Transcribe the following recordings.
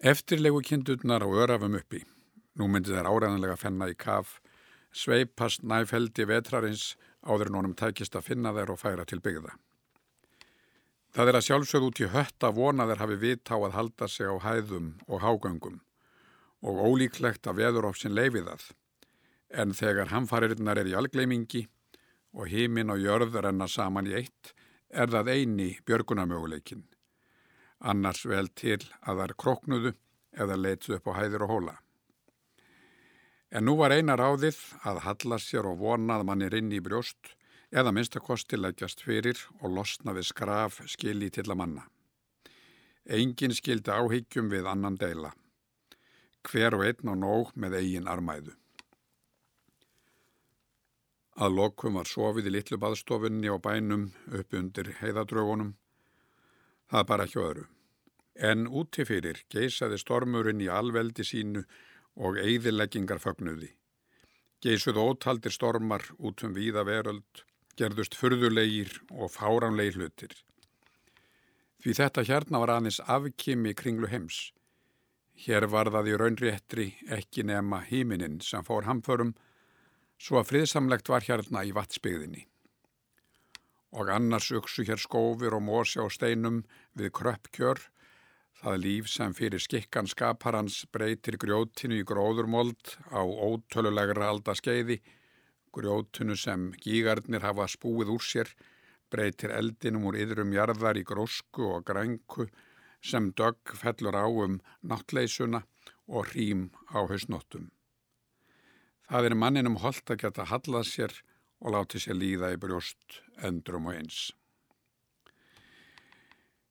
Eftirlegu kindurnar á örafum uppi. Nú myndi þær áræðanlega fenna í kaf, sveipast næfeldi vetrarins áður en honum tækist að finna þær og færa til byggða. Það er að sjálfsögð út í hött að vona þær hafi vit á að halda sig á hæðum og hágöngum og ólíklegt að veðurófsin leifi það. En þegar hamfaririnnar er í algleimingi og hímin og jörð renna saman í eitt er það eini björgunamöguleikin. Annars vel til að þær kroknuðu eða leitsu upp á hæðir og hóla. En nú var eina ráðið að halla sér og vonað mannir inn í brjóst eða minnstakosti leggjast fyrir og losna við skraf skilji til að manna. Engin skildi áhyggjum við annan deila. Hver og einn og nóg með eigin armæðu. Að lokum var sofið í litlu baðstofunni og bænum upp undir heiðadrögunum. Það bara ekki öðru. En útifyrir geysaði stormurinn í alveldi sínu og eigðileggingar fögnuði. Geysuð ótaldir stormar út um víða veröld gerðust furðulegir og fáránlegir hlutir. Því þetta hérna var aðeins afkimi kringlu heims. Hér var það í raunréttri ekki nema híminin sem fór hamförum, svo að friðsamlegt var hérna í vatsbyggðinni. Og annars uksu hér skófir og mósi á steinum við kröppkjör, það líf sem fyrir skikkan skaparans breytir grjótinu í gróðurmold á ótölulegra aldaskeiði, Grjótunu sem gígarnir hafa spúið úr sér breytir eldinum úr yðrum jarðar í grósku og grænku sem dögg fellur á um náttleysuna og hrým á hausnóttum. Það er manninum holdt að geta hallað sér og láti sér líða í brjóst endrum og eins.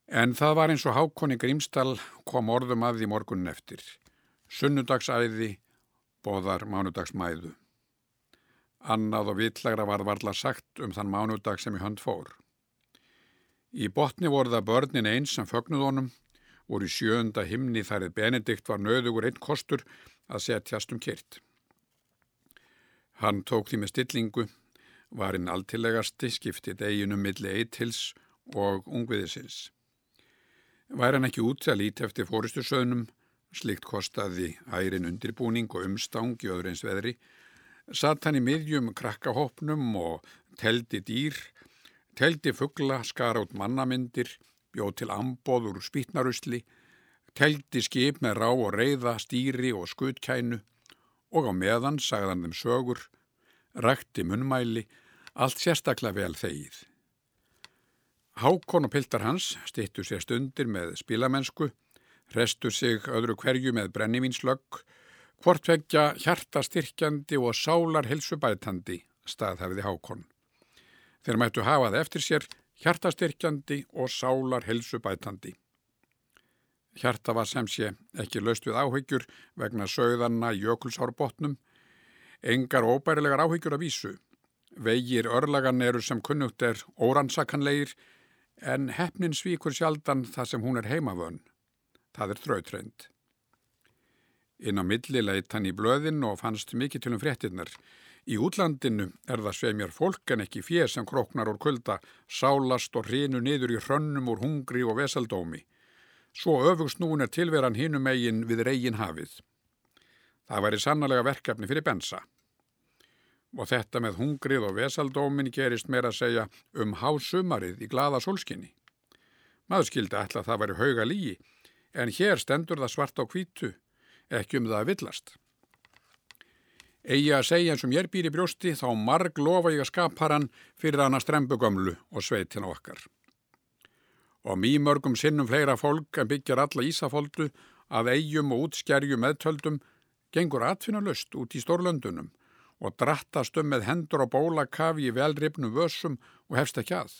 En það var eins og hákonni Grímstall kom orðum að því morgunin eftir. Sunnudagsæði, boðar mánudagsmæðu. Annað og vitlagra var varla sagt um þann mánudag sem í hönd fór. Í botni voru það börnin eins sem fögnuð honum, voru í sjöunda himni þærið Benedikt var nöðugur einn kostur að setjast um kyrt. Hann tók því með stillingu, var inn alltillegasti, skiptið eiginum milli eitils og ungviðisins. Væri hann ekki út að líti eftir fóristursögnum, slikt kostaði ærin undirbúning og umstang í öðru eins veðri, satt hann í miðjum krakkahopnum og teldi dýr, teldi fuggla, skar át mannamyndir, bjóð til ambóður spýtnarusli, teldi skip með rá og reyða, stýri og skutkænu og á meðan sagðan þeim sögur, rækti munnmæli, allt sérstaklega vel þegið. Hákon og piltar hans stittu sér stundir með spilamennsku, restu sig öðru hverju með brennivínslögg, Hvortveggja hjartastyrkjandi og sálar helsubætandi staðhæfiði hákon. Þeir mættu hafað eftir sér hjartastyrkjandi og sálar helsubætandi. Hjarta var sem sé ekki löst við áhyggjur vegna sögðanna í jökulsárbotnum. Engar óbærilegar áhyggjur að vísu. Vegir örlagan eru sem kunnugt er óransakanleir en hefnin svíkur sjaldan það sem hún er heimavön. Það er þrautrend. Inn á milli leitt hann í blöðin og fannst mikið til um fréttinnar. Í útlandinu er það sveimjar fólk en ekki fér sem kroknar úr kulda, sálast og hrinu niður í hrönnum úr hungri og vesaldómi. Svo öfugst núin er tilveran hinum eigin við reygin hafið. Það væri sannlega verkefni fyrir bensa. Og þetta með hungrið og vesaldómin gerist meira að segja um hásumarið í glada solskinni. Maður skildi ætla að það væri hauga lígi, en hér stendur það svart á kvítu ekki um það að villast. Egi að segja eins og mér býr í brjósti þá marg lofa ég að skapa hann fyrir hann að strembu gömlu og sveitin á okkar. Og mý mörgum sinnum fleira fólk en byggjar alla Ísafóldu að eigum og útskerjum meðtöldum gengur atfinnalust út í stórlöndunum og drattast um með hendur og bólakafi í velrifnum vössum og hefst ekki að.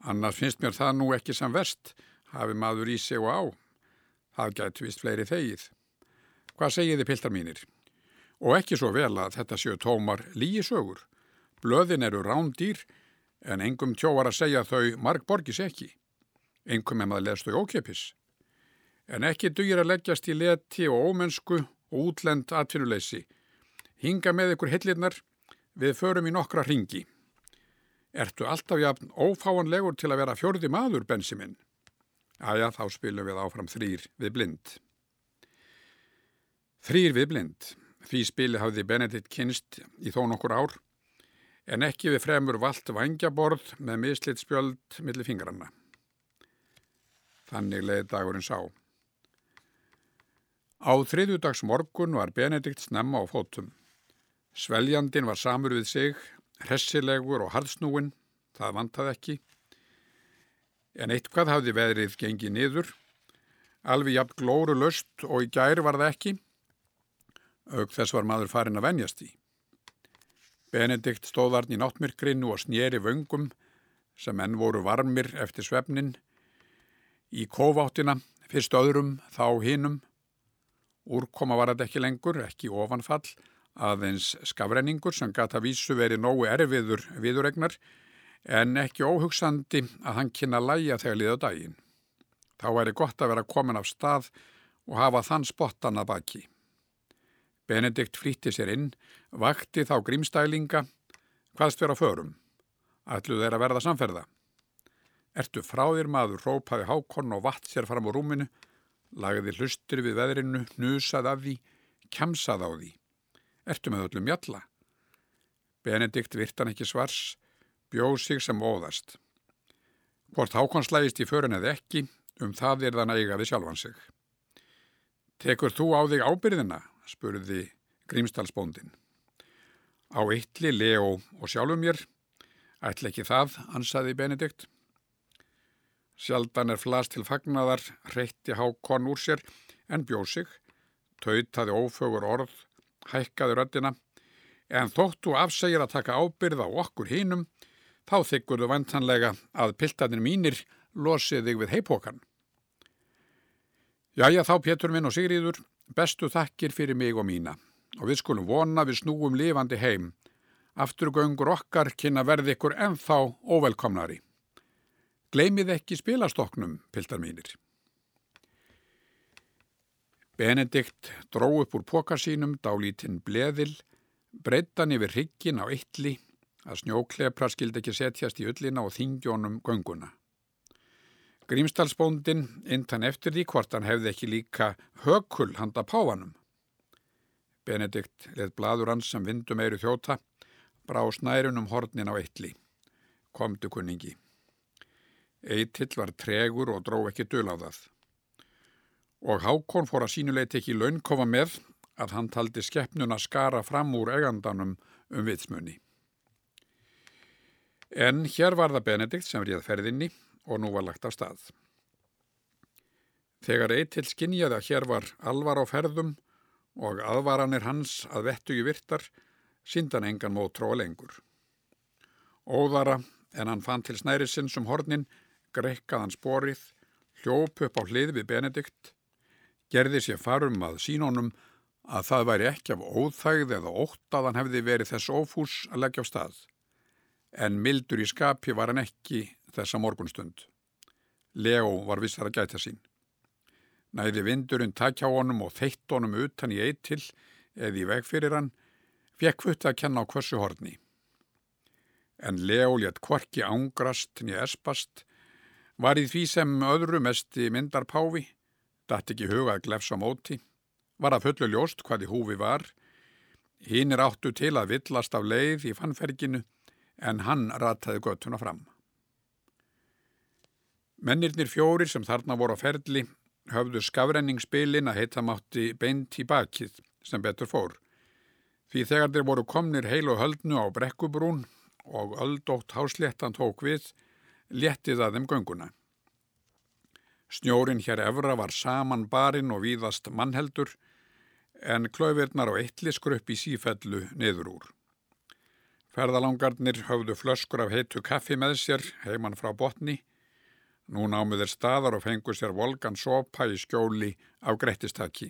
Annars finnst mér það nú ekki sem verst, hafi maður í sig og á. Það gætu vist fleiri þegið. Hvað segið þið piltar mínir? Og ekki svo vel að þetta séu tómar lígisögur. Blöðin eru rándýr en engum tjóvar að segja þau marg borgis ekki. Engum er maður leðst þau ókepis. En ekki dugir að leggjast í leti og ómennsku og útlend atvinnuleysi. Hinga með ykkur hillirnar, við förum í nokkra ringi. Ertu alltaf jafn ófáanlegur til að vera fjörði maður, bensi minn? Æja, þá spilum við áfram þrýr við blind. Þrýr við blind. Því spili hafði Benedikt kynst í þó nokkur ár en ekki við fremur vald vangjaborð með mislitt spjöld millir fingrarna. Þannig leiði dagurinn sá. Á þriðjudags morgun var Benedikt snemma á fótum. Sveljandin var samur við sig, hressilegur og hardsnúin, það vantaði ekki. En eitthvað hafði veðrið gengið niður, alveg jafn glóru löst og í gær var það ekki. Aug þess var maður farin að venjast í. Benedikt stóðarn í náttmyrkrinu og snýri vöngum sem enn voru varmir eftir svefnin. Í kóváttina, fyrst öðrum, þá hinnum. Úrkoma var þetta ekki lengur, ekki ofanfall, aðeins skafrenningur sem gata vísu verið nógu erfiður viðuregnar en ekki óhugsandi að hann kynna læja þegar liða daginn. Þá væri gott að vera komin af stað og hafa þann spottan að baki. Benedikt flýtti sér inn, vakti þá grímstælinga, hvaðst vera förum. Ætluð þeir að verða samferða. Ertu frá þér maður, rópaði hákonn og vatt sér fram á rúminu, lagði hlustir við veðrinu, hnusaði af því, kjamsaði á því. Ertu með öllum jalla? Benedikt virtan ekki svars, bjóð sig sem óðast. Hvort hákonn slægist í förun eða ekki, um það er það næga við sjálfan sig. Tekur þú á þig ábyrðina? spurði Grímstalsbóndin. Á eitli, Leo og sjálfum mér, ætla ekki það, ansaði Benedikt. Sjaldan er flas til fagnadar, reytti hákonn úr sér en bjóð sig, tautaði ófögur orð, hækkaði röddina, en þóttu afsegir að taka ábyrð á okkur hínum, þá þykkur þú vantanlega að piltanir mínir losið þig við heipókan. Jæja þá Pétur minn og Sigriður, bestu þakkir fyrir mig og mína og við skulum vona við snúum lifandi heim. Afturgöngur okkar kynna verði ykkur ennþá óvelkomnari. Gleimið ekki spilastoknum, piltar mínir. Benedikt dró upp úr pokasínum dálítinn bleðil, breyttan yfir ryggin á eitli að snjóklepra skildi ekki setjast í öllina og þingjónum gönguna. Grímstalsbóndin intan eftir því hvort hann hefði ekki líka hökul handa páfanum. Benedikt leð bladur hans sem vindum eiru þjóta, brá snærunum hornin á eitli. Komdu kunningi. Eitill var tregur og dró ekki döl á það. Og Hákon fór að sínuleit ekki launkofa með að hann taldi skeppnuna skara fram úr egandanum um vitsmunni. En hér var það Benedikt sem ríð ferðinni og nú var lagt af stað. Þegar Eitil skinjaði að hér var alvar á ferðum og aðvaranir hans að vettu í virtar, sindan engan mót tróa lengur. Óðara en hann fann til snærisinn sem hornin, greikkaðan sporið, hljóp upp á hlið við Benedikt, gerði sér farum að sínónum að það væri ekki af óþægð eða ótt að hann hefði verið þess ófús að leggja á stað. En mildur í skapi var hann ekki þessa morgunstund. Leo var vissar að gæta sín. Næði vindurinn takja honum og þeitt honum utan í eittil eða í veg fyrir hann, fekk futt að kenna á hversu horni. En Leo létt kvarki ángrast niður espast, var í því sem öðru mesti myndarpáfi, dætt ekki hugað glefs á móti, var að fullu ljóst hvað í húfi var, hinn er áttu til að villast af leið í fannferginu en hann rataði göttuna fram. Mennirnir fjórir sem þarna voru á ferli höfðu skafrenningsbilin að heita mátti beint í bakið sem betur fór. Því þegar þeir voru komnir heil og höldnu á brekkubrún og öldótt hásléttan tók við, léttið að þeim gönguna. Snjórin hér efra var saman barinn og víðast mannheldur, en klöfirnar á eitli skröpp í sífellu niður úr. Ferðalangarnir höfðu flöskur af heitu kaffi með sér heimann frá botni, Nú námið þeir staðar og fengu sér volgan sopa í skjóli á greittistaki.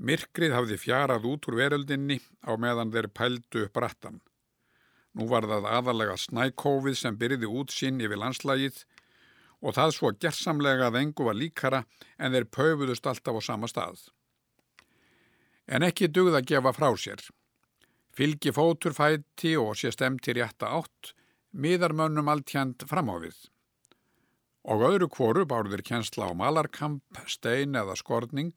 Myrkrið hafði fjarað út úr veröldinni á meðan þeir pældu upp rattan. Nú var það aðalega snækófið sem byrði útsinn yfir landslægið og það svo gerðsamlega að engu var líkara en þeir paufuðust alltaf á sama stað. En ekki dugð að gefa frá sér. Fylgi fótur fæti og sé stemti rétta átt, miðarmönnum alltjent framávið og öðru kvoru báruðir kjensla á malarkamp, stein eða skorning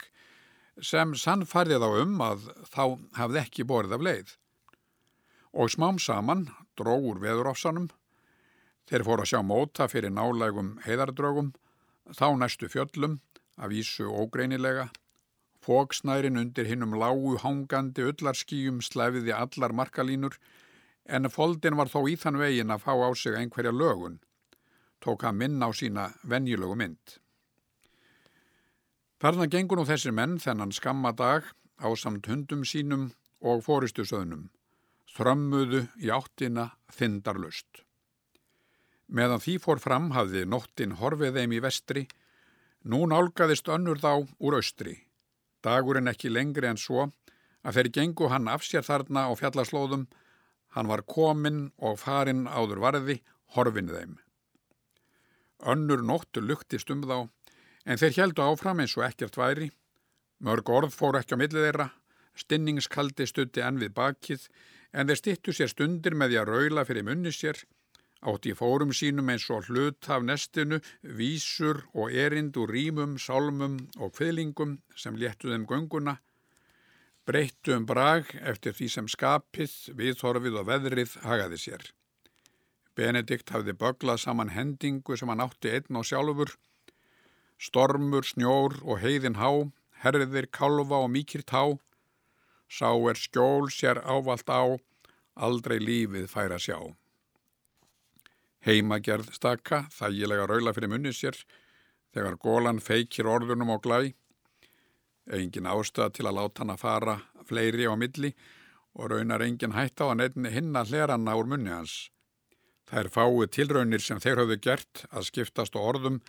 sem sannfærði þá um að þá hafði ekki borið af leið. Og smám saman drógur veðurofsanum, þeir fóru að sjá móta fyrir nálegum heiðardrögum, þá næstu fjöllum, af ísu ógreinilega, fóksnærin undir hinnum lágu hangandi öllarskíum slefiði allar markalínur, en foldin var þó í þann vegin að fá á sig einhverja lögun tók hann minn á sína venjulegu mynd. Þarna gengur nú þessir menn þennan skamma dag á samt hundum sínum og fóristu söðnum, þrömmuðu í áttina þindarlust. Meðan því fór fram hafði nóttin horfið þeim í vestri, nú nálgæðist önnur þá úr austri. Dagurinn ekki lengri en svo að þeir gengu hann af sér þarna á fjallaslóðum, hann var kominn og farinn áður varði, horfinn þeim. Önnur nóttu luktist um þá, en þeir heldu áfram eins og ekkert væri. Mörg orð fór ekki á millið þeirra, stinningskaldi stutti enn við bakið, en þeir stittu sér stundir með því að raula fyrir munni sér, átti í fórum sínum eins og hlut af nestinu, vísur og erind úr rýmum, sálmum og kviðlingum sem léttu þeim gönguna, breyttu um brag eftir því sem skapið, viðhorfið og veðrið hagaði sér. Benedikt hafði böglað saman hendingu sem hann átti einn og sjálfur. Stormur, snjór og heiðin há, herðir, kalva og mikir tá. Sá er skjól sér ávalt á, aldrei lífið færa sjá. Heimagerð stakka, þægilega raula fyrir munni sér, þegar gólan feikir orðunum og glæ. Engin ástöða til að láta hann að fara fleiri á milli og raunar engin hætt á að nefni hinna hleranna úr munni hans. Þær fáu tilraunir sem þeir hafðu gert að skiptast á orðum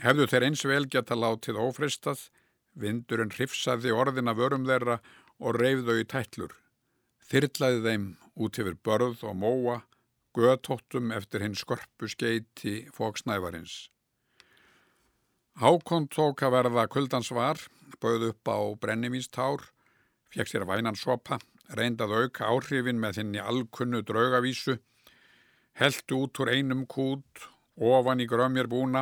hefðu þeir eins vel geta látið ófristað, vindurinn hrifsaði orðina vörum þeirra og reyfðu í tætlur. Þyrrlaði þeim út yfir börð og móa, göðtóttum eftir hinn skorpu skeiti fóksnævarins. Hákon tók að verða kuldansvar, bauð upp á brennivínstár, fekk sér vænan sopa, reyndað auka áhrifin með þinni alkunnu draugavísu, Helt út úr einum kút, ofan í grömmjar búna,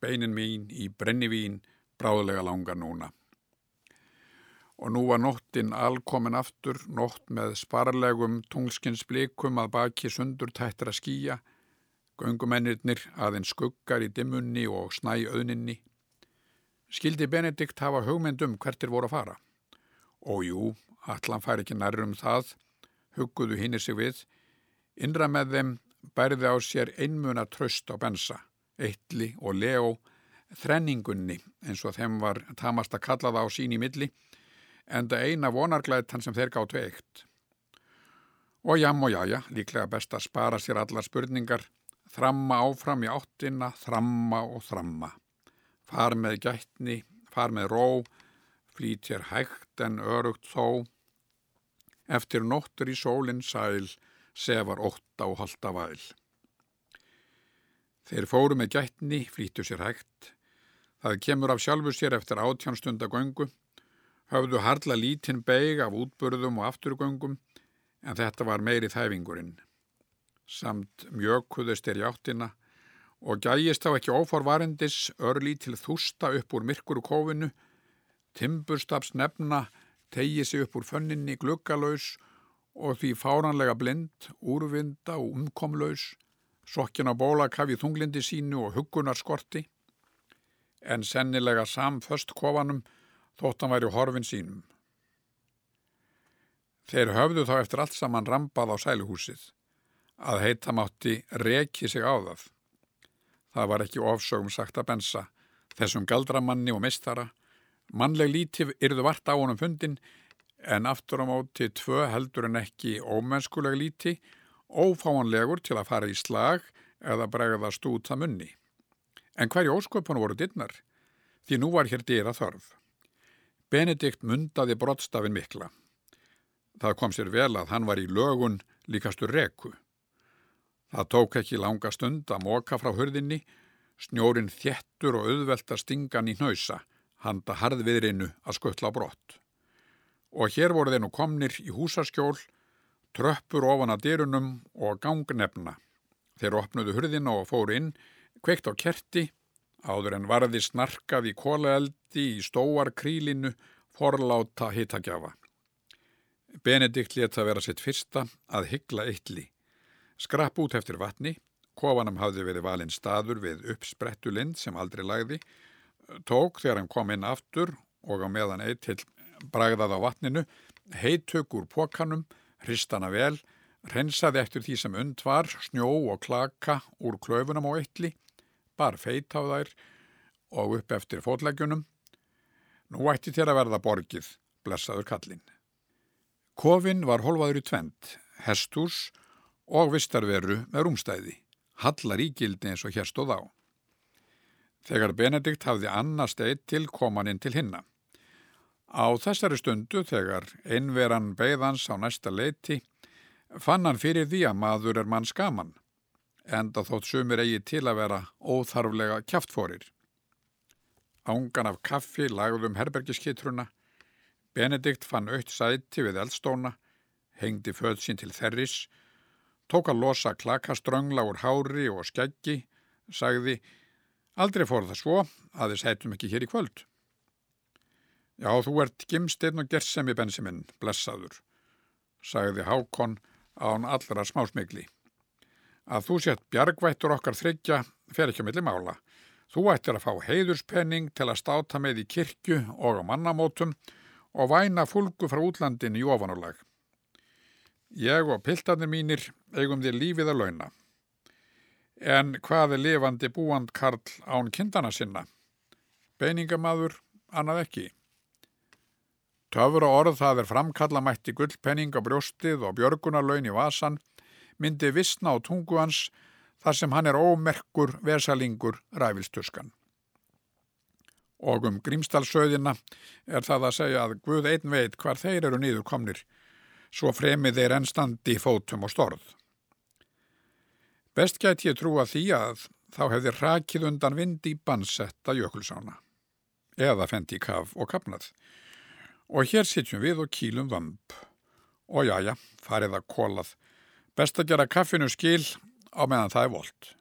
beinin mín í brennivín, bráðlega langar núna. Og nú var nóttin allkomin aftur, nótt með sparlegum tungskins blikum að baki sundur tættra skýja, göngumennirnir aðeins skuggar í dimmunni og snæ auðninni. Skildi Benedikt hafa hugmyndum hvertir voru að fara. Og jú, allan fær ekki nærrum það, hugguðu hinn sig við, Innra með þeim bærði á sér einmuna tröst á bensa, eitli og leo, þrenningunni eins og þeim var tamast að kalla það á sín í milli, en það eina vonarglætan sem þeir gáttu eitt. Og jam og jaja, líklega best að spara sér allar spurningar, þramma áfram í áttina, þramma og þramma. Far með gætni, far með ró, flýtjir hægt en örugt þó. Eftir nóttur í sólinn sæl, sefar ótta og halda væl. Þeir fóru með gætni, flýttu sér hægt. Það kemur af sjálfu sér eftir átjánstundagöngu, höfðu harla lítinn beig af útburðum og afturgöngum, en þetta var meiri þæfingurinn. Samt mjökuðust er í áttina og gæjist þá ekki óforvarendis örlí til þústa upp úr myrkuru kófinu, timburstaps nefna, tegi sig upp úr fönninni gluggalauðs og því fáranlega blind, úrvinda og umkomlaus, sokkin á bólakafi þunglindi sínu og huggunar skorti, en sennilega samföst kofanum þótt hann væri horfin sínum. Þeir höfðu þá eftir allt saman rampað á sæluhúsið, að heita mátti reki sig á það. Það var ekki ofsögum sagt að bensa, þessum galdramanni og mistara, mannleg lítif yrðu vart á honum fundin, en aftur á móti tvö heldur en ekki ómennskuleg líti, ófáanlegur til að fara í slag eða bregðast út að munni. En hverju ósköpun voru dittnar? Því nú var hér dýra þörf. Benedikt mundaði brottstafin mikla. Það kom sér vel að hann var í lögun líkastur reku. Það tók ekki langa stund að móka frá hörðinni, snjórin þjettur og auðvelt að stingan í hnausa, handa harðviðrinu að skuttla brott og hér voru þeir nú komnir í húsaskjól, tröppur ofan að dyrunum og gangnefna. Þeir opnuðu hurðina og fóru inn, kveikt á kerti, áður en varði snarkað í kólaeldi í stóar krílinu forláta hittagjafa. Benedikt leta vera sitt fyrsta að hyggla eitli. Skrapp út eftir vatni, kofanum hafði verið valinn staður við uppsprettu lind sem aldrei lagði, tók þegar hann kom inn aftur og á meðan eittil bragðað á vatninu, heitök úr pokanum, hristana vel, rensaði eftir því sem und var, snjó og klaka úr klöfunum á eitli, bar feit á þær og upp eftir fótleggjunum. Nú ætti þér að verða borgið, blessaður kallinn. Kofin var holfaður í tvent, hestús og vistarveru með rúmstæði, hallar ígildi eins og hér stóð á. Þegar Benedikt hafði annast eitt til komaninn til hinna. Á þessari stundu, þegar einveran beigðans á næsta leiti, fann hann fyrir því að maður er mann skaman, enda þótt sumir eigi til að vera óþarflega kjáftfórir. Ángan af kaffi lagðum herbergiskitruna, Benedikt fann aukt sæti við eldstóna, hengdi sín til þerris, tók að losa klakaströngla úr hári og skeggi, sagði, aldrei fór það svo að þið sætum ekki hér í kvöld. Já, þú ert gimstinn og gersemi bensiminn, blessaður, sagði Hákon án allra smásmigli. Að þú sett bjargvættur okkar þryggja fer ekki á milli mála. Þú ættir að fá heiðurspenning til að státa með í kirkju og á mannamótum og væna fólku frá útlandin í ofanulag. Ég og piltarnir mínir eigum þér lífið að launa. En hvað er lifandi búand Karl án kindana sinna? Beiningamadur, annað ekki. Töfur og orð það er framkalla mætti gullpenning á brjóstið og björgunarlaun í vasan, myndi vissna á tungu hans þar sem hann er ómerkur vesalingur ræfilstuskan og um grímstalsauðina er það að segja að Guð einn veit hvar þeir eru nýður komnir, svo fremið þeir ennstandi fótum og storð. Best gæti ég trúa því að þá hefði rakið undan vind í bansetta jökulsána, eða fendi kaf og kapnað. Og hér sitjum við og kýlum vamp. Og jájá, farið að kólað. Best að gera kaffinu skil á meðan það er volt.